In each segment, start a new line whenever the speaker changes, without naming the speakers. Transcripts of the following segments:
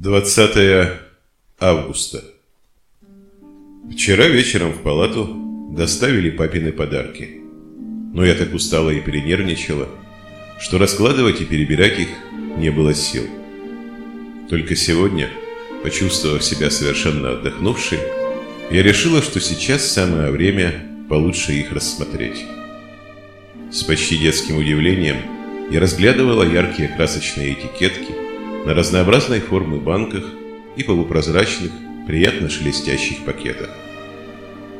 20 августа. Вчера вечером в палату доставили папины подарки. Но я так устала и перенервничала, что раскладывать и перебирать их не было сил. Только сегодня, почувствовав себя совершенно отдохнувшей, я решила, что сейчас самое время получше их рассмотреть. С почти детским удивлением я разглядывала яркие красочные этикетки на разнообразной формы банках и полупрозрачных, приятно шелестящих пакетах.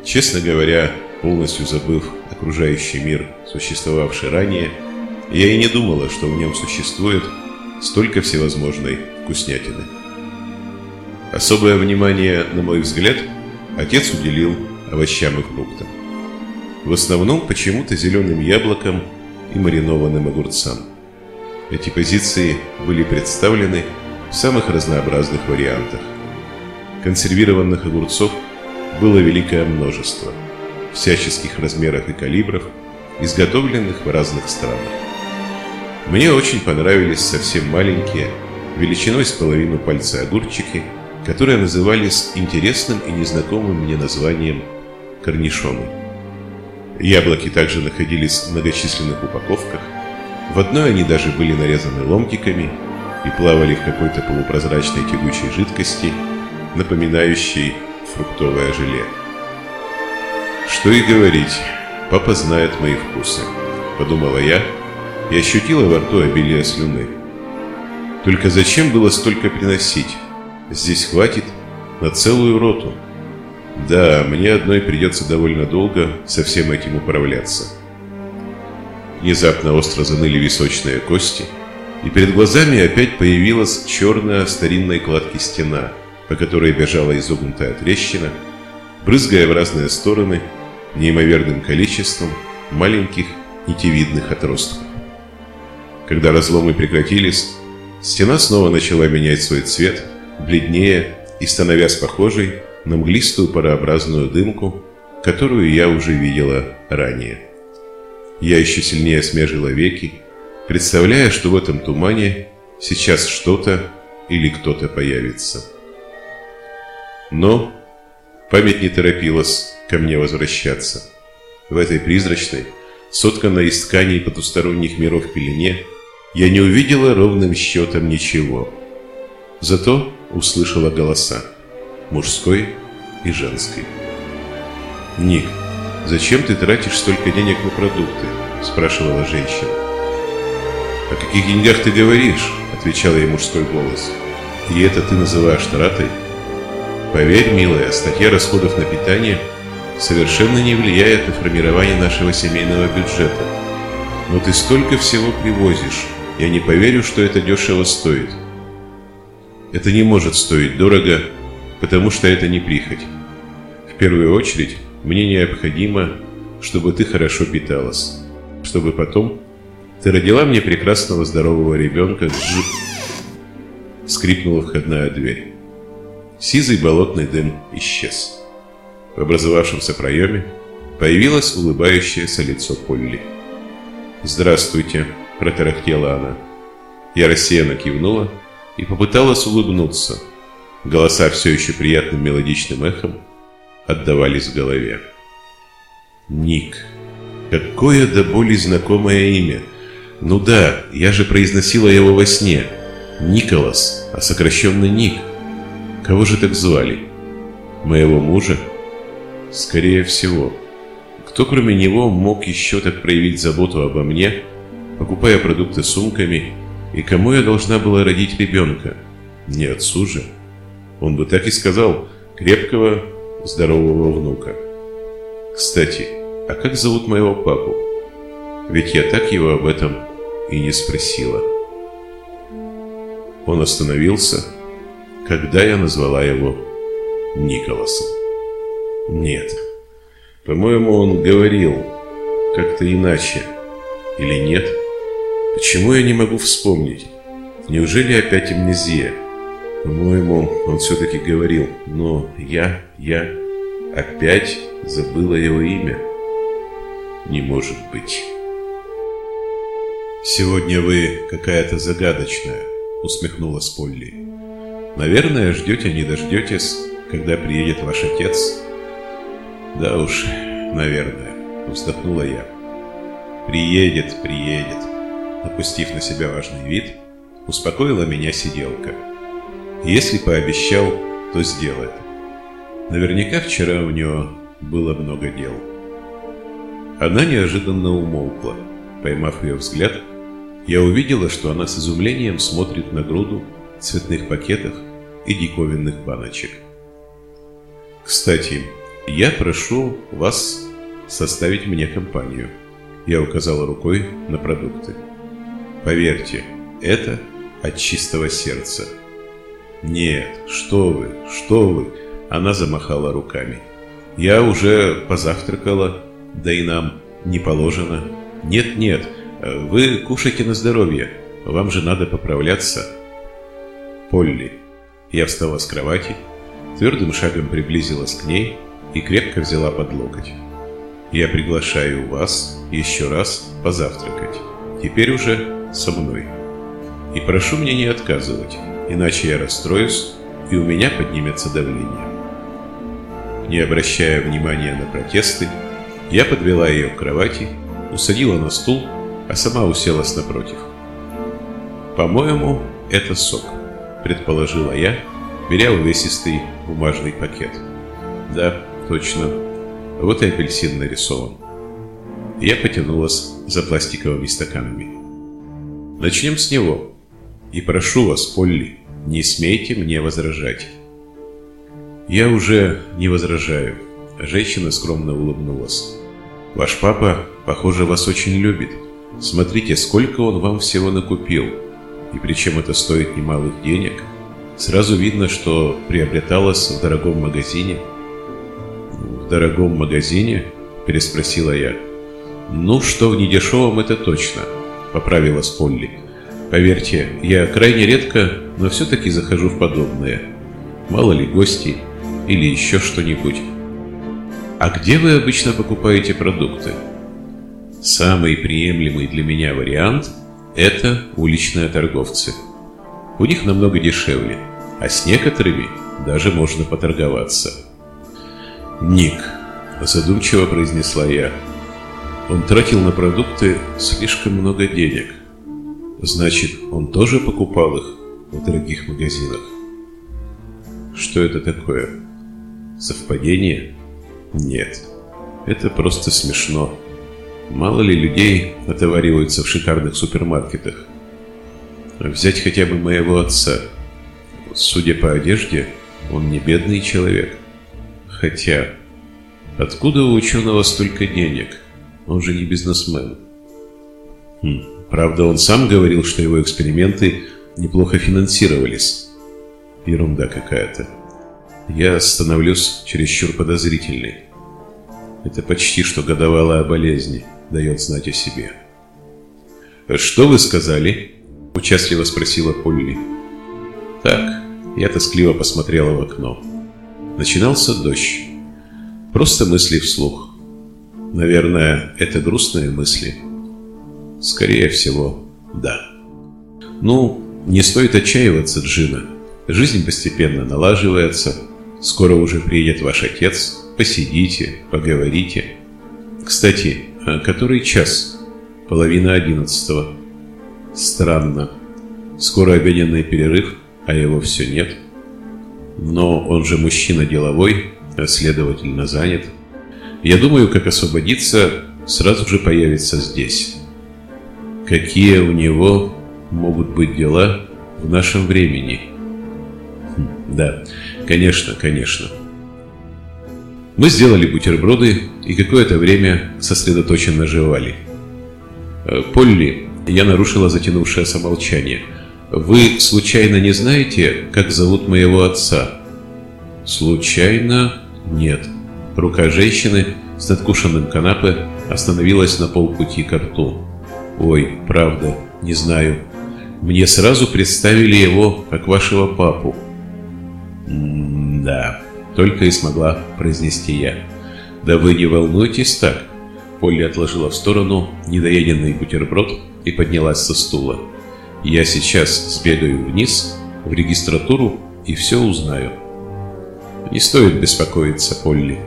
Честно говоря, полностью забыв окружающий мир, существовавший ранее, я и не думала, что в нем существует столько всевозможной вкуснятины. Особое внимание, на мой взгляд, отец уделил овощам и фруктам. В основном почему-то зеленым яблокам и маринованным огурцам. Эти позиции были представлены в самых разнообразных вариантах. Консервированных огурцов было великое множество, всяческих размеров и калибров, изготовленных в разных странах. Мне очень понравились совсем маленькие, величиной с половину пальца огурчики, которые назывались интересным и незнакомым мне названием корнишоны. Яблоки также находились в многочисленных упаковках. В одной они даже были нарезаны ломтиками и плавали в какой-то полупрозрачной тягучей жидкости, напоминающей фруктовое желе. Что и говорить, папа знает мои вкусы, подумала я и ощутила во рту обилие слюны. Только зачем было столько приносить? Здесь хватит на целую роту. Да, мне одной придется довольно долго со всем этим управляться. Внезапно остро заныли височные кости, и перед глазами опять появилась черная старинной кладки стена, по которой бежала изогнутая трещина, брызгая в разные стороны неимоверным количеством маленьких нитевидных отростков. Когда разломы прекратились, стена снова начала менять свой цвет, бледнее и становясь похожей на мглистую парообразную дымку, которую я уже видела ранее. Я еще сильнее смежила веки, представляя, что в этом тумане сейчас что-то или кто-то появится. Но память не торопилась ко мне возвращаться. В этой призрачной, сотканной из тканей потусторонних миров пелене, я не увидела ровным счетом ничего. Зато услышала голоса мужской и женской. «Ник, зачем ты тратишь столько денег на продукты?» – спрашивала женщина. «О каких деньгах ты говоришь?» – отвечал ей мужской голос. «И это ты называешь тратой?» «Поверь, милая, статья расходов на питание совершенно не влияет на формирование нашего семейного бюджета. Но ты столько всего привозишь, я не поверю, что это дешево стоит». «Это не может стоить дорого, потому что это не прихоть. В первую очередь, мне необходимо, чтобы ты хорошо питалась, чтобы потом ты родила мне прекрасного здорового ребенка с. Скрипнула входная дверь. Сизый болотный дым исчез. В образовавшемся проеме появилось улыбающееся лицо Полли. «Здравствуйте», – протарахтела она. Я рассеянно кивнула и попыталась улыбнуться – Голоса все еще приятным мелодичным эхом отдавались в голове. Ник. Какое до боли знакомое имя. Ну да, я же произносила его во сне. Николас, а сокращенно Ник. Кого же так звали? Моего мужа? Скорее всего. Кто кроме него мог еще так проявить заботу обо мне, покупая продукты сумками, и кому я должна была родить ребенка? Не отцу же. Он бы так и сказал крепкого, здорового внука. Кстати, а как зовут моего папу? Ведь я так его об этом и не спросила. Он остановился, когда я назвала его Николасом. Нет, по-моему, он говорил как-то иначе. Или нет? Почему я не могу вспомнить? Неужели опять амнезия? По-моему, он все-таки говорил, но я, я опять забыла его имя. Не может быть. «Сегодня вы какая-то загадочная», — усмехнулась Полли. Наверное, ждете не дождетесь, когда приедет ваш отец. Да уж, наверное, вздохнула я. Приедет, приедет. Опустив на себя важный вид, успокоила меня сиделка. Если пообещал, то сделает. Наверняка вчера у него было много дел. Она неожиданно умолкла. Поймав ее взгляд, я увидела, что она с изумлением смотрит на груду цветных пакетов и диковинных баночек. «Кстати, я прошу вас составить мне компанию». Я указала рукой на продукты. «Поверьте, это от чистого сердца». «Нет, что вы, что вы!» Она замахала руками. «Я уже позавтракала, да и нам не положено. Нет-нет, вы кушайте на здоровье, вам же надо поправляться». «Полли». Я встала с кровати, твердым шагом приблизилась к ней и крепко взяла под локоть. «Я приглашаю вас еще раз позавтракать. Теперь уже со мной. И прошу мне не отказывать, иначе я расстроюсь, и у меня поднимется давление». Не обращая внимания на протесты, я подвела ее к кровати, усадила на стул, а сама уселась напротив. «По-моему, это сок», — предположила я, беря увесистый бумажный пакет. «Да, точно. Вот и апельсин нарисован». Я потянулась за пластиковыми стаканами. «Начнем с него. И прошу вас, Полли, не смейте мне возражать». «Я уже не возражаю», — женщина скромно улыбнулась. «Ваш папа, похоже, вас очень любит. Смотрите, сколько он вам всего накупил. И причем это стоит немалых денег. Сразу видно, что приобреталось в дорогом магазине». «В дорогом магазине?» – переспросила я. «Ну, что в недешевом, это точно», – поправилась Полли. «Поверьте, я крайне редко, но все-таки захожу в подобное. Мало ли гости, или еще что-нибудь. А где вы обычно покупаете продукты? Самый приемлемый для меня вариант – это уличные торговцы. У них намного дешевле, а с некоторыми даже можно поторговаться. «Ник», – задумчиво произнесла я, – «он тратил на продукты слишком много денег. Значит, он тоже покупал их в дорогих магазинах?» «Что это такое?» Совпадение? Нет. Это просто смешно. Мало ли людей отовариваются в шикарных супермаркетах. Взять хотя бы моего отца. Судя по одежде, он не бедный человек. Хотя, откуда у ученого столько денег? Он же не бизнесмен. Хм, правда, он сам говорил, что его эксперименты неплохо финансировались. Ерунда какая-то я становлюсь чересчур подозрительной. Это почти что годовалая болезнь дает знать о себе. «Что вы сказали?» – участливо спросила Полли. «Так», – я тоскливо посмотрела в окно. Начинался дождь. Просто мысли вслух. Наверное, это грустные мысли. Скорее всего, да. Ну, не стоит отчаиваться, Джина. Жизнь постепенно налаживается – Скоро уже приедет ваш отец. Посидите, поговорите. Кстати, а который час? Половина одиннадцатого. Странно. Скоро обеденный перерыв, а его все нет. Но он же мужчина деловой, следовательно занят. Я думаю, как освободиться, сразу же появится здесь. Какие у него могут быть дела в нашем времени? Хм, да. Конечно, конечно. Мы сделали бутерброды и какое-то время сосредоточенно жевали. Э, «Полли, я нарушила затянувшееся молчание. Вы случайно не знаете, как зовут моего отца?» «Случайно? Нет». Рука женщины с надкушенным канапе остановилась на полпути к рту. «Ой, правда, не знаю. Мне сразу представили его, как вашего папу. «Да», — только и смогла произнести я. «Да вы не волнуйтесь так». Полли отложила в сторону недоеденный бутерброд и поднялась со стула. «Я сейчас сбегаю вниз, в регистратуру, и все узнаю. Не стоит беспокоиться, Полли.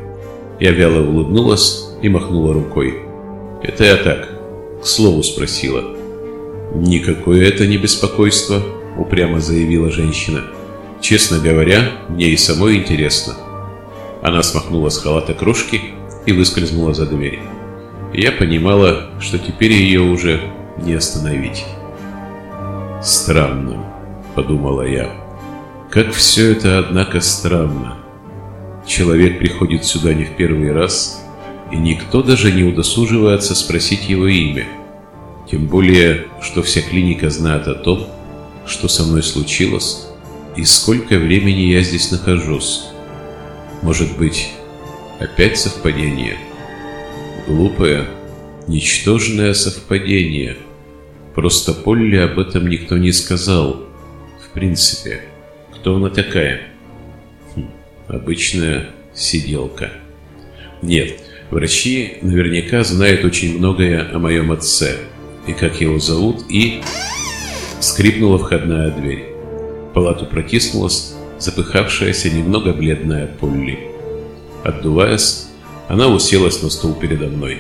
Я вяло улыбнулась и махнула рукой. Это я так, к слову спросила. Никакое это не беспокойство, упрямо заявила женщина. Честно говоря, мне и самой интересно. Она смахнула с халата крошки и выскользнула за дверь. Я понимала, что теперь ее уже не остановить. «Странно», — подумала я. «Как все это, однако, странно. Человек приходит сюда не в первый раз, и никто даже не удосуживается спросить его имя. Тем более, что вся клиника знает о том, что со мной случилось и сколько времени я здесь нахожусь. Может быть, опять совпадение? Глупое, ничтожное совпадение. Просто Полли об этом никто не сказал. В принципе, кто она такая? Хм, обычная сиделка. Нет, врачи наверняка знают очень многое о моем отце, и как его зовут, и... Скрипнула входная дверь. В палату протиснулась запыхавшаяся, немного бледная Полли. Отдуваясь, она уселась на стул передо мной.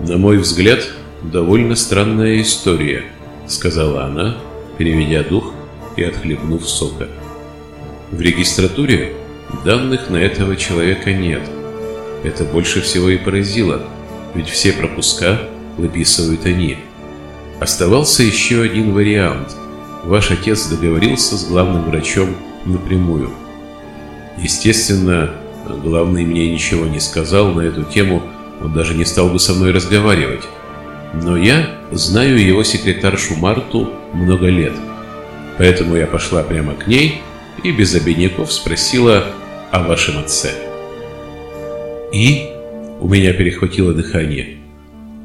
«На мой взгляд, довольно странная история», — сказала она, переведя дух и отхлебнув сока. «В регистратуре данных на этого человека нет. Это больше всего и поразило, ведь все пропуска выписывают они. Оставался еще один вариант. Ваш отец договорился с главным врачом напрямую. Естественно, главный мне ничего не сказал на эту тему, он даже не стал бы со мной разговаривать. Но я знаю его секретаршу Марту много лет. Поэтому я пошла прямо к ней и без обиняков спросила о вашем отце. И у меня перехватило дыхание.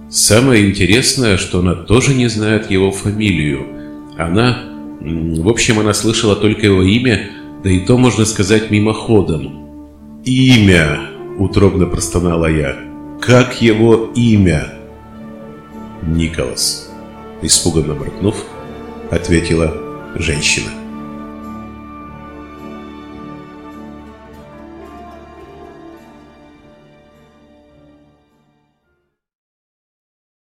Самое интересное, что она тоже не знает его фамилию. Она, в общем, она слышала только его имя, да и то, можно сказать, мимоходом. «Имя!» – утробно простонала я. «Как его имя?» «Николас», – испуганно бракнув, ответила женщина.